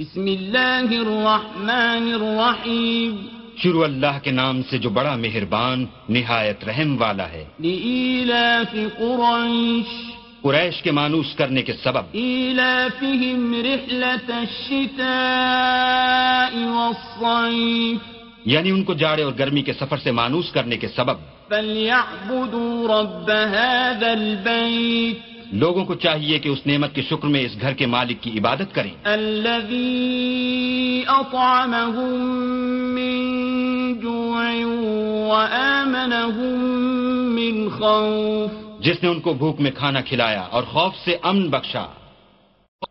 بسم اللہ الرحمن الرحیم۔ شروع اللہ کے نام سے جو بڑا مہربان نہایت رحم والا ہے۔ لإيلاف قريش قریش کے مانوس کرنے کے سبب۔ إيلافهم رحلة الشتاء والصيف۔ یعنی ان کو جاڑے اور گرمی کے سفر سے مانوس کرنے کے سبب۔ فليعبدوا رب هذا البيت۔ لوگوں کو چاہیے کہ اس نعمت کے شکر میں اس گھر کے مالک کی عبادت کریں۔ من جوع وآمنهم من خوف. جس نے ان کو بھوک میں کھانا کھلایا اور خوف سے امن بخشا۔